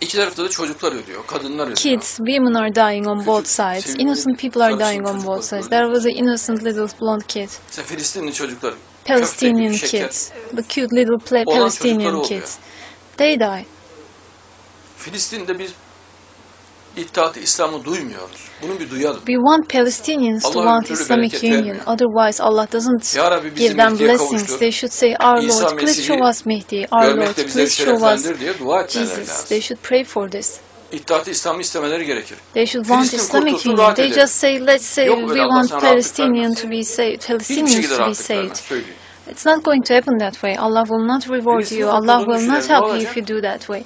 İki tarafta da çocuklar ölüyor, kadınlar ölüyor. Kids, women are dying on both sides. Innocent people are dying on both sides. There was an innocent little blonde kid. Mesela Filistinli çocuklar, Palestinian kids. The cute little Palestinian kids. They die. Filistin'de biz İttihat-ı İslam'ı duymuyoruz. Bunu bir duyalım. We want Palestinians to want Islamic Union. Otherwise, Allah doesn't Rabbi give them blessings. They should say, Our İsa Lord, please show us Mehdi. Our Lord, please show us Jesus. They should pray for this. İttihat-ı İslam'ı istemeleri gerekir. They should want Islamic Union. They just say, let's say Yok we want Palestinian to be saved, Palestinians to be saved. söyleyeyim. It's not going to happen that way. Allah will not reward you. Allah will not help you if you do that way.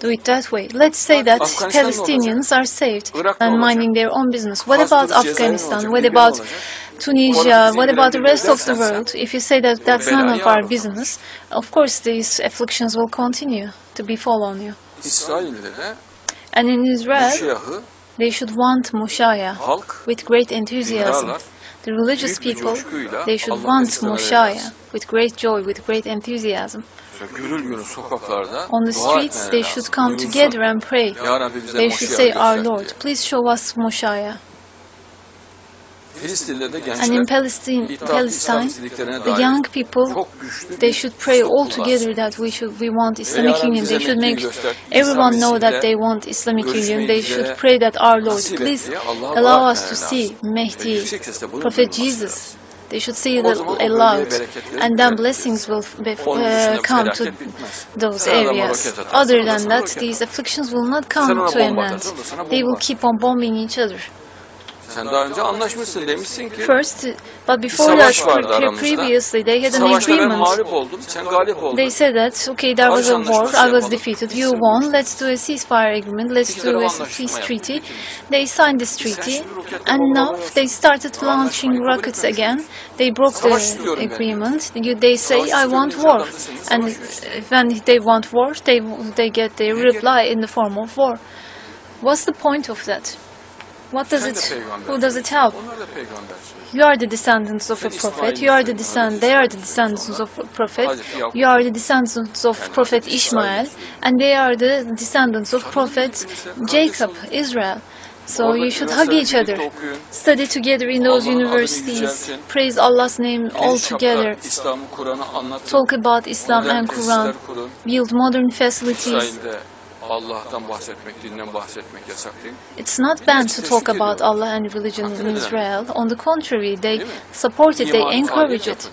Do it that way. Let's say that Palestinians are saved and minding their own business. What about Tunus, Cezayir ne Afghanistan? What about? Tunisia? What about the rest of the world? If you say that that's none of our business, of course these afflictions will continue to befall on you. And in Israel, they should want Moshiach halk with great enthusiasm. The religious people, they should want Moshiach with great joy, with great enthusiasm. Şöyle Gürül gürül sokaklarda On the streets, they should come together and pray. Ya Rabbi bize They should say, Our Lord, please show us Moshiach. Filistin'de de And in Palestine, Palestine, the young people, they should pray all together that we should we want Islamic Union. They should make everyone know that they want Islamic Union. They should pray that our Lord, please allow us to see. Mehdi, yüksek sesle bunu Prophet Jesus. They should see it zaman aloud, and then blessings will be, uh, come to those areas. Other than that, these afflictions will not come to an end. atarsın, o da sana They will keep on bombing each other. Sen daha önce anlaşmışsın demişsin ki First, but before that, savaş vardı pre- aramızda. previously, they had an savaşta ben agreement. mağlup oldum, sen galip oldun. They said that, okay, there was a war, I was defeated, you won, let's do a ceasefire agreement, let's do a peace treaty. They signed this treaty, and now they started launching rockets again. They broke the agreement. You- They say, I want war. deyince adam da seninle And when they want war, they, they get their reply in the form of war. What's the point of that? What does it, who does it help? You are the descendants of a prophet. You are the descend. They are the descendants of a prophet. You are the descendants of prophet Ishmael, and they are the descendants of prophet Jacob. Israel. So you should hug each other. Study together in those universities. Praise Allah's name all together. Talk about Islam and Quran. Build modern facilities. İsrail'de Allah'tan bahsetmek, dinden bahsetmek yasak değil mi? It's not banned to talk about Allah and religion in Israel. On the contrary, they support it, they encourage it.